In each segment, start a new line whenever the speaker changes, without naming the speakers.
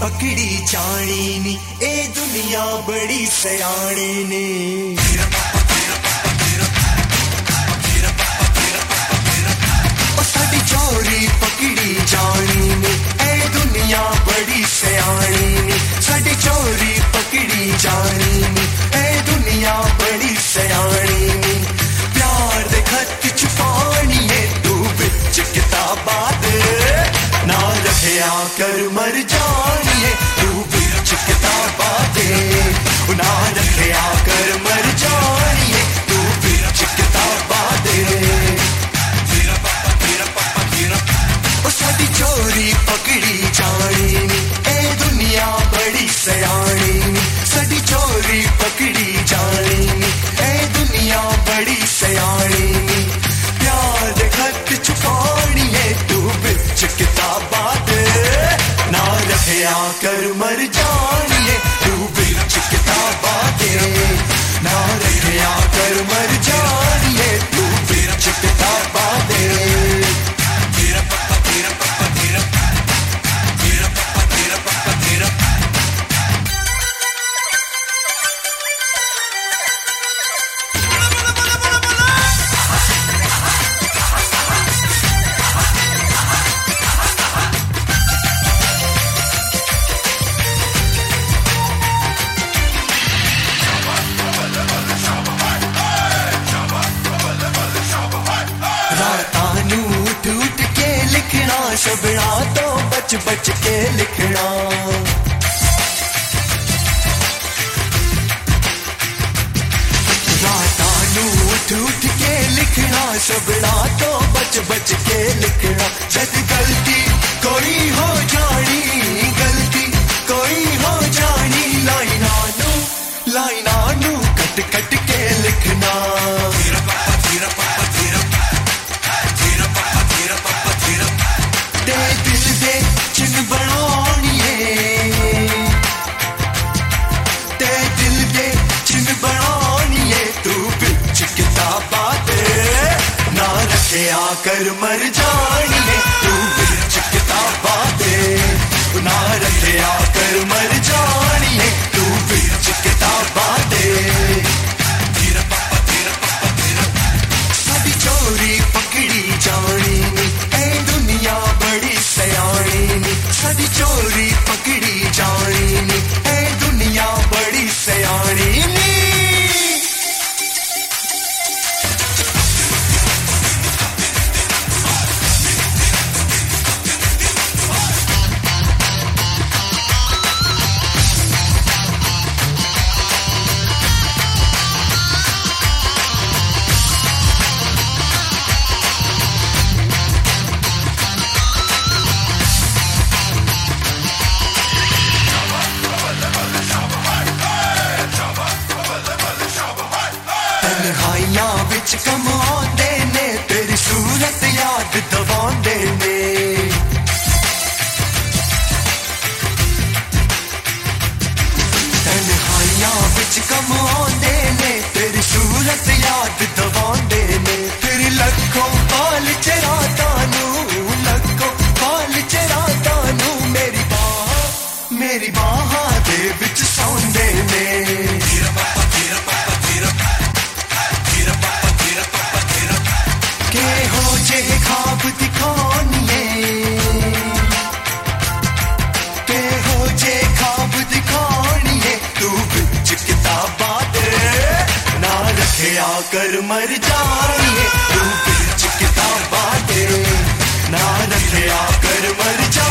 पकड़ी जानी ए दुनिया बड़ी सयाणी ने। आकर मर जानिए तू भी चिकता बातें ना रखे आकर सुबना तो बच बच के लिखना। उठ के लिखना सबना तो बच बच के लिखना। जद गलती कोई हो जानी, गलती कोई हो जानी लाइना नू लाइना नू कट कट के लिखना। आकर मर जानिए तू बिच किताबा बाते अपना आकर मर जानिए तू बिच किताबा बाते। तेरा पापा तेरा पापा, तेरा सभी चोरी पकड़ी जानी ए दुनिया बड़ी सयानी सभी चोरी कुछ कमांदे ने तेरी सूरत याद दबांदे ने तन्हाइयाँ विच कमांदे ने तेरी सूरत याद दबांदे कर मर जाएँगे। तू बेच किताबा दे ना रखे आकर मर जा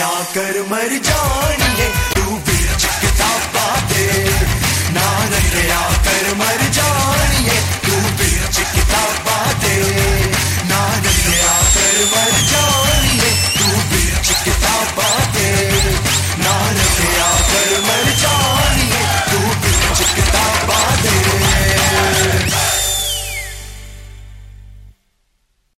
आकर मर जानिए तू